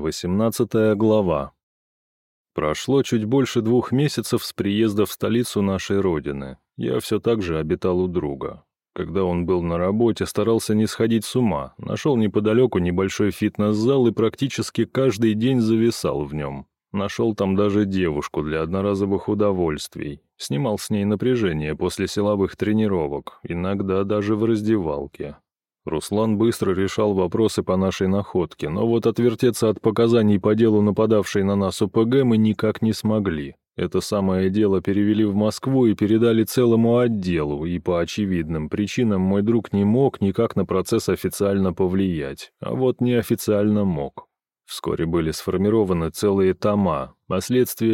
18 глава. Прошло чуть больше двух месяцев с приезда в столицу нашей родины. Я все так же обитал у друга. Когда он был на работе, старался не сходить с ума. Нашел неподалеку небольшой фитнес-зал и практически каждый день зависал в нем. Нашел там даже девушку для одноразовых удовольствий. Снимал с ней напряжение после силовых тренировок, иногда даже в раздевалке. Руслан быстро решал вопросы по нашей находке, но вот отвертеться от показаний по делу нападавшей на нас УПГ мы никак не смогли. Это самое дело перевели в Москву и передали целому отделу, и по очевидным причинам мой друг не мог никак на процесс официально повлиять, а вот неофициально мог. Вскоре были сформированы целые тома, а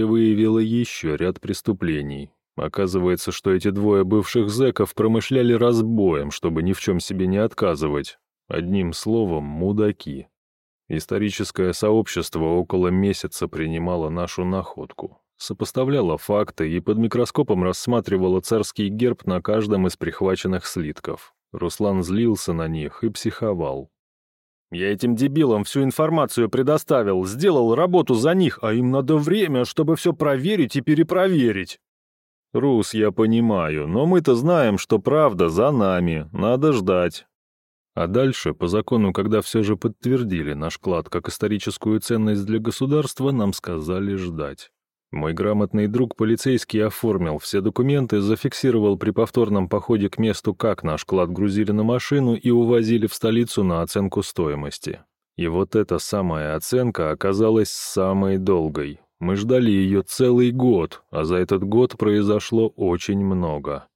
выявило еще ряд преступлений, Оказывается, что эти двое бывших зэков промышляли разбоем, чтобы ни в чем себе не отказывать. Одним словом, мудаки. Историческое сообщество около месяца принимало нашу находку, сопоставляло факты и под микроскопом рассматривало царский герб на каждом из прихваченных слитков. Руслан злился на них и психовал. «Я этим дебилам всю информацию предоставил, сделал работу за них, а им надо время, чтобы все проверить и перепроверить. «Рус, я понимаю, но мы-то знаем, что правда за нами, надо ждать». А дальше, по закону, когда все же подтвердили наш клад как историческую ценность для государства, нам сказали ждать. Мой грамотный друг полицейский оформил все документы, зафиксировал при повторном походе к месту, как наш клад грузили на машину и увозили в столицу на оценку стоимости. И вот эта самая оценка оказалась самой долгой, мы ждали ее целый год, а за этот год произошло очень много.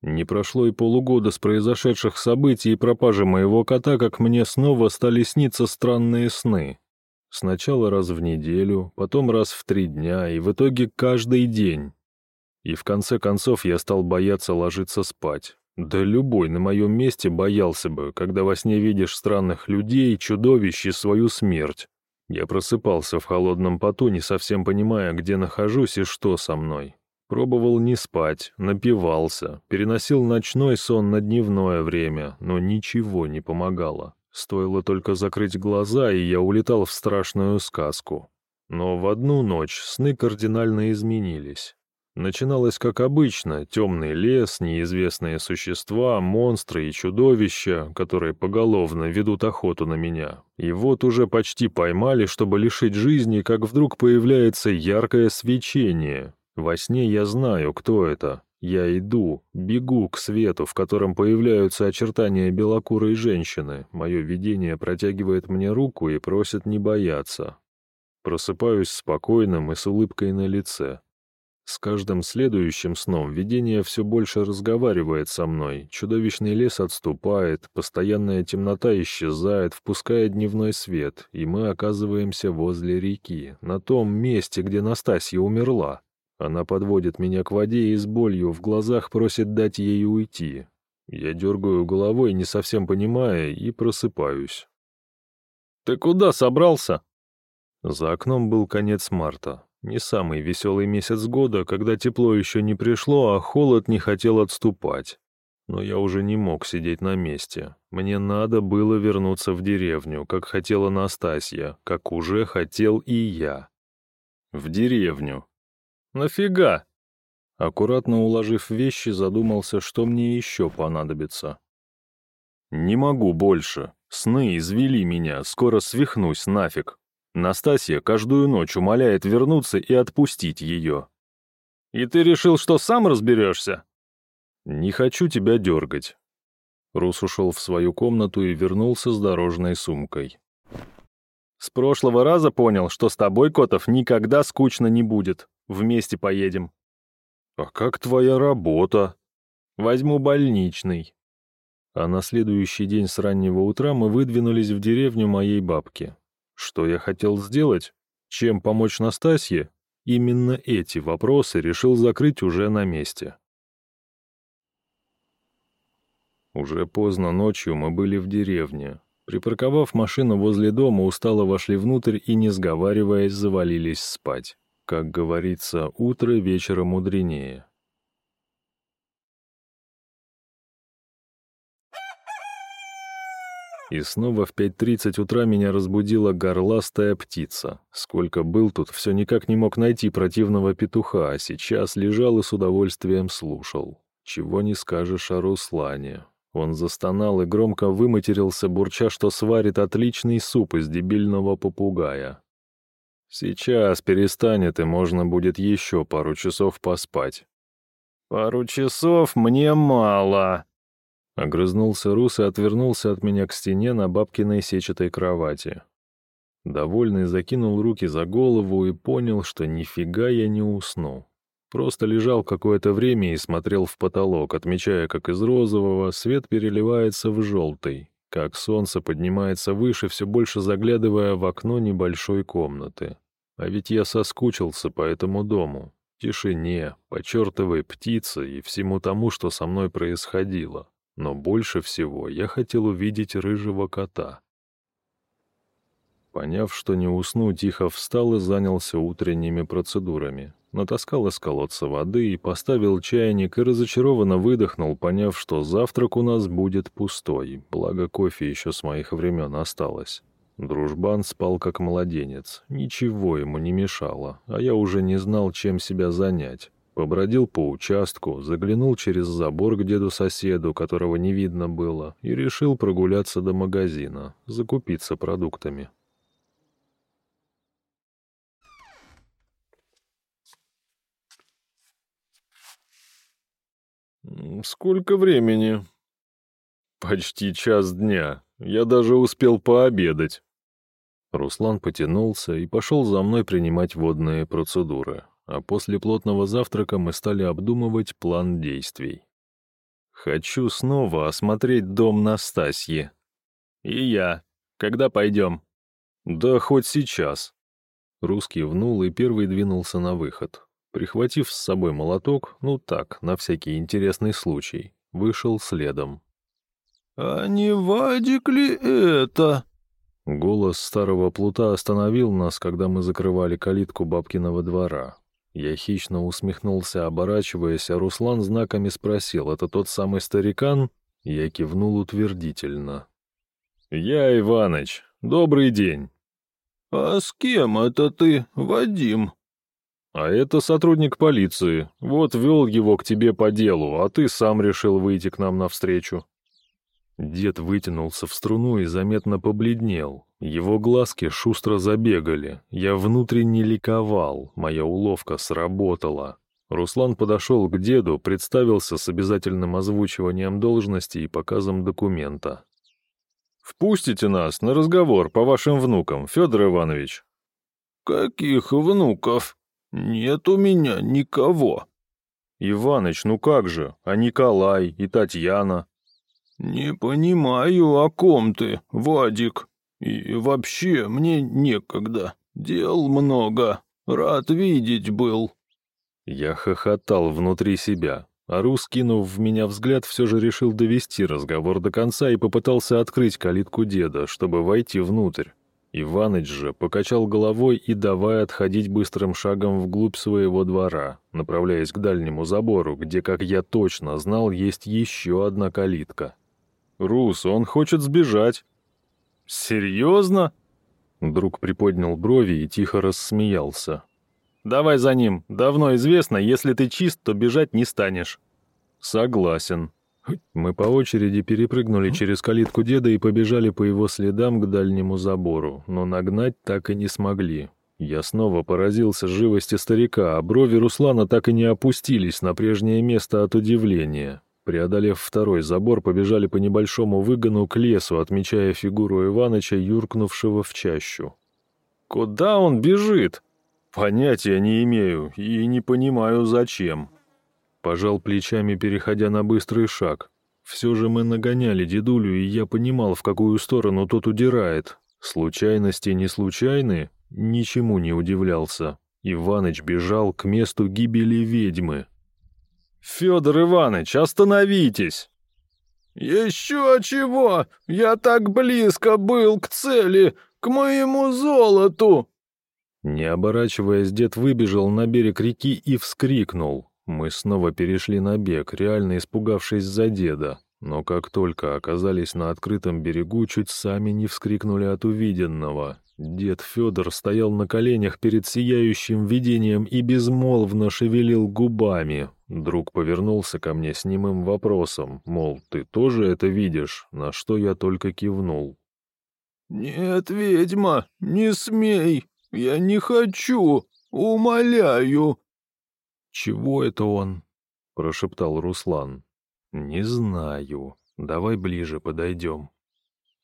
Не прошло и полугода с произошедших событий и пропажи моего кота, как мне снова стали сниться странные сны. Сначала раз в неделю, потом раз в три дня, и в итоге каждый день. И в конце концов я стал бояться ложиться спать. Да любой на моем месте боялся бы, когда во сне видишь странных людей, чудовищ и свою смерть. Я просыпался в холодном поту, не совсем понимая, где нахожусь и что со мной. Пробовал не спать, напивался, переносил ночной сон на дневное время, но ничего не помогало. Стоило только закрыть глаза, и я улетал в страшную сказку. Но в одну ночь сны кардинально изменились. Начиналось как обычно, темный лес, неизвестные существа, монстры и чудовища, которые поголовно ведут охоту на меня. И вот уже почти поймали, чтобы лишить жизни, как вдруг появляется яркое свечение. Во сне я знаю, кто это. Я иду, бегу к свету, в котором появляются очертания белокурой женщины. Мое видение протягивает мне руку и просит не бояться. Просыпаюсь спокойным и с улыбкой на лице. С каждым следующим сном видение все больше разговаривает со мной, чудовищный лес отступает, постоянная темнота исчезает, впуская дневной свет, и мы оказываемся возле реки, на том месте, где Настасья умерла. Она подводит меня к воде и с болью в глазах просит дать ей уйти. Я дергаю головой, не совсем понимая, и просыпаюсь. «Ты куда собрался?» За окном был конец марта. Не самый веселый месяц года, когда тепло еще не пришло, а холод не хотел отступать. Но я уже не мог сидеть на месте. Мне надо было вернуться в деревню, как хотела Настасья, как уже хотел и я. В деревню. Нафига? Аккуратно уложив вещи, задумался, что мне еще понадобится. Не могу больше. Сны извели меня, скоро свихнусь нафиг. Настасья каждую ночь умоляет вернуться и отпустить ее. «И ты решил, что сам разберешься?» «Не хочу тебя дергать». Рус ушел в свою комнату и вернулся с дорожной сумкой. «С прошлого раза понял, что с тобой, Котов, никогда скучно не будет. Вместе поедем». «А как твоя работа?» «Возьму больничный». А на следующий день с раннего утра мы выдвинулись в деревню моей бабки. Что я хотел сделать? Чем помочь Настасье? Именно эти вопросы решил закрыть уже на месте. Уже поздно ночью мы были в деревне. Припарковав машину возле дома, устало вошли внутрь и, не сговариваясь, завалились спать. Как говорится, утро вечера мудренее. И снова в 5.30 утра меня разбудила горластая птица. Сколько был тут, все никак не мог найти противного петуха, а сейчас лежал и с удовольствием слушал. Чего не скажешь о Руслане. Он застонал и громко выматерился, бурча, что сварит отличный суп из дебильного попугая. Сейчас перестанет, и можно будет еще пару часов поспать. «Пару часов мне мало», Огрызнулся Рус и отвернулся от меня к стене на бабкиной сетчатой кровати. Довольный закинул руки за голову и понял, что нифига я не усну. Просто лежал какое-то время и смотрел в потолок, отмечая, как из розового свет переливается в желтый, как солнце поднимается выше, все больше заглядывая в окно небольшой комнаты. А ведь я соскучился по этому дому, тишине, по чертовой птице и всему тому, что со мной происходило но больше всего я хотел увидеть рыжего кота. Поняв, что не усну, тихо встал и занялся утренними процедурами. Натаскал из колодца воды и поставил чайник, и разочарованно выдохнул, поняв, что завтрак у нас будет пустой, благо кофе еще с моих времен осталось. Дружбан спал как младенец, ничего ему не мешало, а я уже не знал, чем себя занять. Побродил по участку, заглянул через забор к деду-соседу, которого не видно было, и решил прогуляться до магазина, закупиться продуктами. «Сколько времени?» «Почти час дня. Я даже успел пообедать». Руслан потянулся и пошел за мной принимать водные процедуры а после плотного завтрака мы стали обдумывать план действий. «Хочу снова осмотреть дом Настасьи». «И я. Когда пойдем?» «Да хоть сейчас». Русский внул и первый двинулся на выход. Прихватив с собой молоток, ну так, на всякий интересный случай, вышел следом. «А не Вадик ли это?» Голос старого плута остановил нас, когда мы закрывали калитку бабкиного двора. Я хищно усмехнулся, оборачиваясь, а Руслан знаками спросил, «Это тот самый старикан?» Я кивнул утвердительно. «Я Иваныч. Добрый день». «А с кем это ты, Вадим?» «А это сотрудник полиции. Вот вел его к тебе по делу, а ты сам решил выйти к нам навстречу». Дед вытянулся в струну и заметно побледнел. Его глазки шустро забегали. Я внутренне ликовал, моя уловка сработала. Руслан подошел к деду, представился с обязательным озвучиванием должности и показом документа. «Впустите нас на разговор по вашим внукам, Федор Иванович». «Каких внуков? Нет у меня никого». «Иваныч, ну как же, а Николай и Татьяна?» «Не понимаю, о ком ты, Вадик. И вообще, мне некогда. Дел много. Рад видеть был». Я хохотал внутри себя, а Рус, кинув в меня взгляд, все же решил довести разговор до конца и попытался открыть калитку деда, чтобы войти внутрь. Иваныч же покачал головой и давая отходить быстрым шагом вглубь своего двора, направляясь к дальнему забору, где, как я точно знал, есть еще одна калитка. «Рус, он хочет сбежать». «Серьезно?» Друг приподнял брови и тихо рассмеялся. «Давай за ним. Давно известно, если ты чист, то бежать не станешь». «Согласен». Мы по очереди перепрыгнули через калитку деда и побежали по его следам к дальнему забору, но нагнать так и не смогли. Я снова поразился живости старика, а брови Руслана так и не опустились на прежнее место от удивления. Преодолев второй забор, побежали по небольшому выгону к лесу, отмечая фигуру Иваныча, юркнувшего в чащу. «Куда он бежит?» «Понятия не имею и не понимаю, зачем». Пожал плечами, переходя на быстрый шаг. Все же мы нагоняли дедулю, и я понимал, в какую сторону тот удирает. Случайности не случайны, ничему не удивлялся. Иваныч бежал к месту гибели ведьмы, «Федор Иванович, остановитесь!» «Еще чего? Я так близко был к цели, к моему золоту!» Не оборачиваясь, дед выбежал на берег реки и вскрикнул. Мы снова перешли на бег, реально испугавшись за деда. Но как только оказались на открытом берегу, чуть сами не вскрикнули от увиденного. Дед Федор стоял на коленях перед сияющим видением и безмолвно шевелил губами. Друг повернулся ко мне с немым вопросом, мол, ты тоже это видишь, на что я только кивнул. «Нет, ведьма, не смей! Я не хочу! Умоляю!» «Чего это он?» — прошептал Руслан. «Не знаю. Давай ближе подойдем».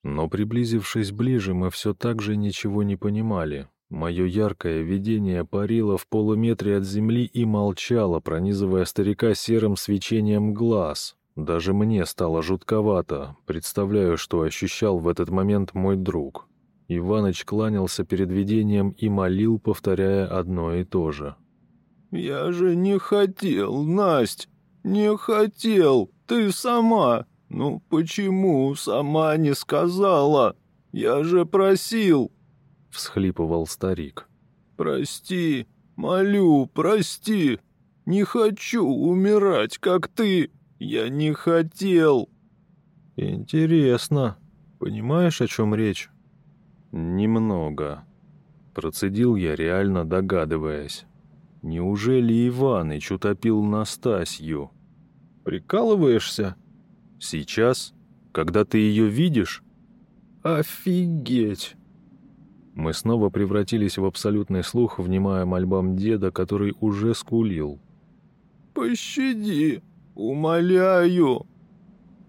Но, приблизившись ближе, мы все так же ничего не понимали. Мое яркое видение парило в полуметре от земли и молчало, пронизывая старика серым свечением глаз. Даже мне стало жутковато, представляю, что ощущал в этот момент мой друг. Иваныч кланялся перед видением и молил, повторяя одно и то же. «Я же не хотел, Насть, не хотел, ты сама. Ну почему сама не сказала? Я же просил!» Всхлипывал старик. «Прости, молю, прости. Не хочу умирать, как ты. Я не хотел». «Интересно. Понимаешь, о чем речь?» «Немного». Процедил я, реально догадываясь. Неужели Иваныч утопил Настасью? Прикалываешься? Сейчас? Когда ты ее видишь? Офигеть! Мы снова превратились в абсолютный слух, внимая мольбам деда, который уже скулил. «Пощади! Умоляю!»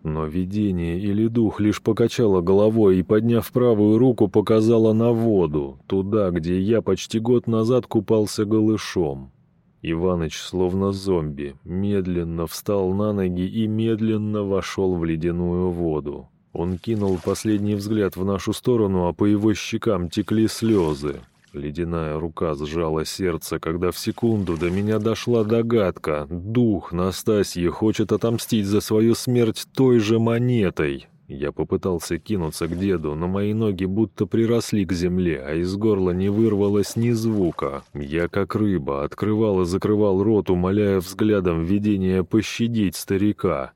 Но видение или дух лишь покачало головой и, подняв правую руку, показала на воду, туда, где я почти год назад купался голышом. Иваныч, словно зомби, медленно встал на ноги и медленно вошел в ледяную воду. Он кинул последний взгляд в нашу сторону, а по его щекам текли слезы. Ледяная рука сжала сердце, когда в секунду до меня дошла догадка. Дух Настасьи хочет отомстить за свою смерть той же монетой. Я попытался кинуться к деду, но мои ноги будто приросли к земле, а из горла не вырвалось ни звука. Я, как рыба, открывал и закрывал рот, умоляя взглядом видения пощадить старика.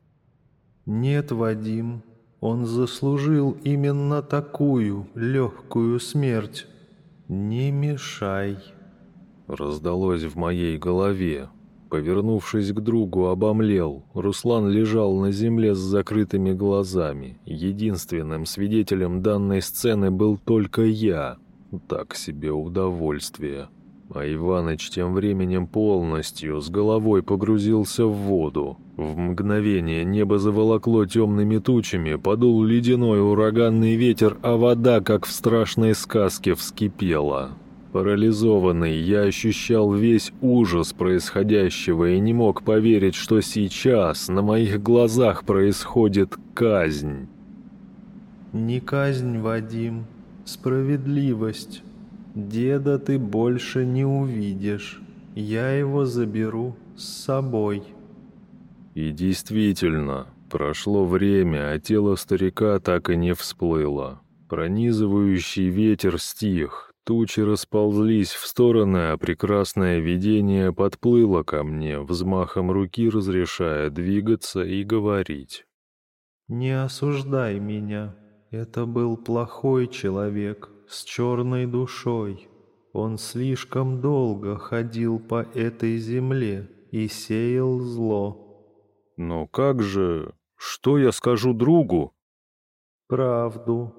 «Нет, Вадим, он заслужил именно такую легкую смерть». «Не мешай», — раздалось в моей голове. Повернувшись к другу, обомлел. Руслан лежал на земле с закрытыми глазами. Единственным свидетелем данной сцены был только я. Так себе удовольствие. А Иваныч тем временем полностью с головой погрузился в воду. В мгновение небо заволокло темными тучами, подул ледяной ураганный ветер, а вода, как в страшной сказке, вскипела. Парализованный, я ощущал весь ужас происходящего и не мог поверить, что сейчас на моих глазах происходит казнь. «Не казнь, Вадим, справедливость». Деда ты больше не увидишь. Я его заберу с собой. И действительно, прошло время, а тело старика так и не всплыло. Пронизывающий ветер стих, тучи расползлись в стороны, а прекрасное видение подплыло ко мне, взмахом руки разрешая двигаться и говорить. «Не осуждай меня. Это был плохой человек с черной душой. Он слишком долго ходил по этой земле и сеял зло. Но как же... Что я скажу другу? Правду.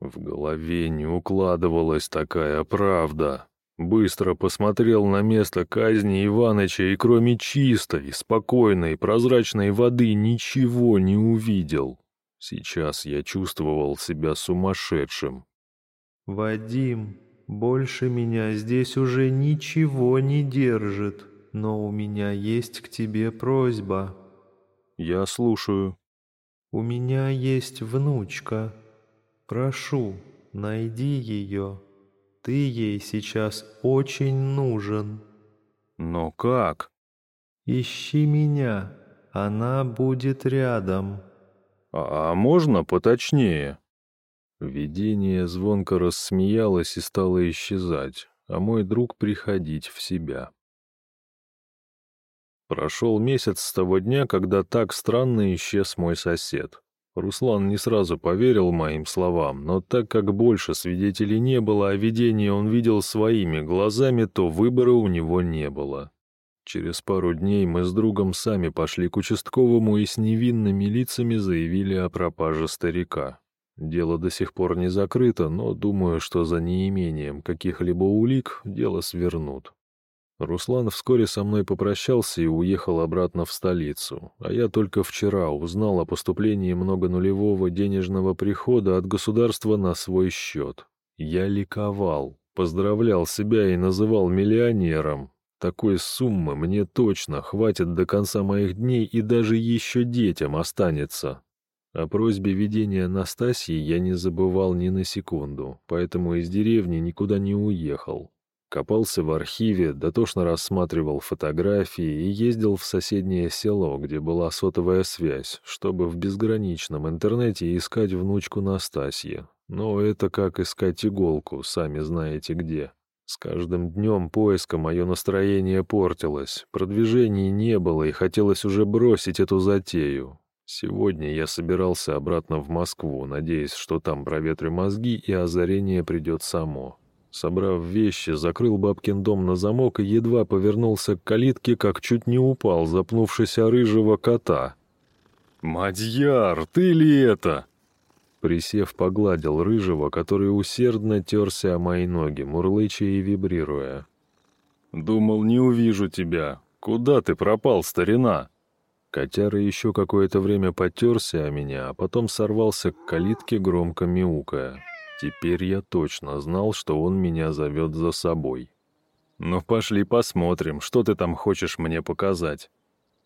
В голове не укладывалась такая правда. Быстро посмотрел на место казни Иваныча и кроме чистой, спокойной, прозрачной воды ничего не увидел. Сейчас я чувствовал себя сумасшедшим. «Вадим, больше меня здесь уже ничего не держит, но у меня есть к тебе просьба». «Я слушаю». «У меня есть внучка. Прошу, найди ее. Ты ей сейчас очень нужен». «Но как?» «Ищи меня, она будет рядом». «А, -а можно поточнее?» Видение звонко рассмеялось и стало исчезать, а мой друг приходить в себя. Прошел месяц с того дня, когда так странно исчез мой сосед. Руслан не сразу поверил моим словам, но так как больше свидетелей не было, а видение он видел своими глазами, то выбора у него не было. Через пару дней мы с другом сами пошли к участковому и с невинными лицами заявили о пропаже старика. Дело до сих пор не закрыто, но думаю, что за неимением каких-либо улик дело свернут. Руслан вскоре со мной попрощался и уехал обратно в столицу, а я только вчера узнал о поступлении многонулевого денежного прихода от государства на свой счет. Я ликовал, поздравлял себя и называл миллионером. Такой суммы мне точно хватит до конца моих дней и даже еще детям останется. О просьбе ведения Настасьи я не забывал ни на секунду, поэтому из деревни никуда не уехал. Копался в архиве, дотошно рассматривал фотографии и ездил в соседнее село, где была сотовая связь, чтобы в безграничном интернете искать внучку Настасьи. Но это как искать иголку, сами знаете где. С каждым днем поиска мое настроение портилось, продвижений не было и хотелось уже бросить эту затею. Сегодня я собирался обратно в Москву, надеясь, что там проветрю мозги и озарение придет само. Собрав вещи, закрыл бабкин дом на замок и едва повернулся к калитке, как чуть не упал, запнувшись о рыжего кота. «Мадьяр, ты ли это?» Присев, погладил рыжего, который усердно терся о мои ноги, мурлыча и вибрируя. «Думал, не увижу тебя. Куда ты пропал, старина?» Котяра еще какое-то время потерся о меня, а потом сорвался к калитке, громко мяукая. Теперь я точно знал, что он меня зовет за собой. «Ну, пошли посмотрим, что ты там хочешь мне показать».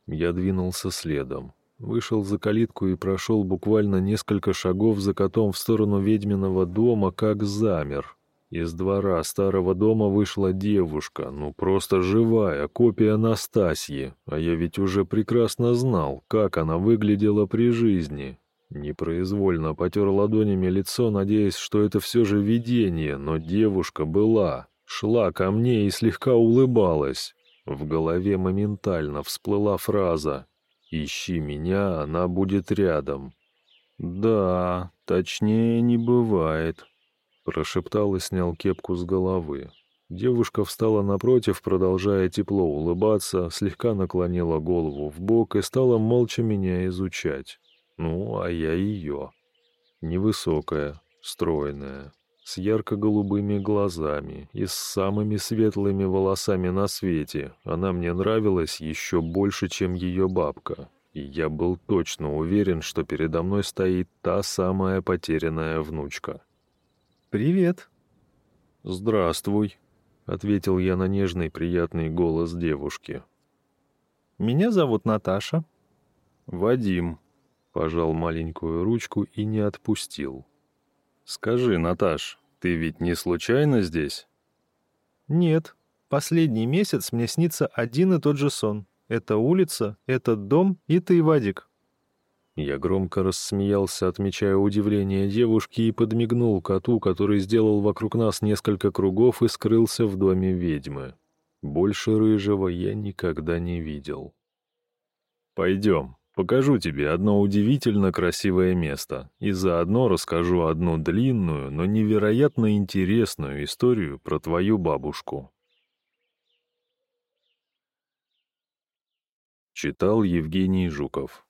Я двинулся следом. Вышел за калитку и прошел буквально несколько шагов за котом в сторону ведьминого дома, как замер. Из двора старого дома вышла девушка, ну просто живая, копия Настасьи, а я ведь уже прекрасно знал, как она выглядела при жизни. Непроизвольно потер ладонями лицо, надеясь, что это все же видение, но девушка была, шла ко мне и слегка улыбалась. В голове моментально всплыла фраза «Ищи меня, она будет рядом». «Да, точнее не бывает», — прошептал и снял кепку с головы. Девушка встала напротив, продолжая тепло улыбаться, слегка наклонила голову в бок и стала молча меня изучать. Ну, а я ее. Невысокая, стройная, с ярко-голубыми глазами и с самыми светлыми волосами на свете. Она мне нравилась еще больше, чем ее бабка. И я был точно уверен, что передо мной стоит та самая потерянная внучка. «Привет». «Здравствуй», — ответил я на нежный приятный голос девушки. «Меня зовут Наташа». «Вадим», Пожал маленькую ручку и не отпустил. «Скажи, Наташ, ты ведь не случайно здесь?» «Нет. Последний месяц мне снится один и тот же сон. Это улица, этот дом и ты, Вадик». Я громко рассмеялся, отмечая удивление девушки, и подмигнул коту, который сделал вокруг нас несколько кругов и скрылся в доме ведьмы. Больше рыжего я никогда не видел. «Пойдем», Покажу тебе одно удивительно красивое место и заодно расскажу одну длинную, но невероятно интересную историю про твою бабушку. Читал Евгений Жуков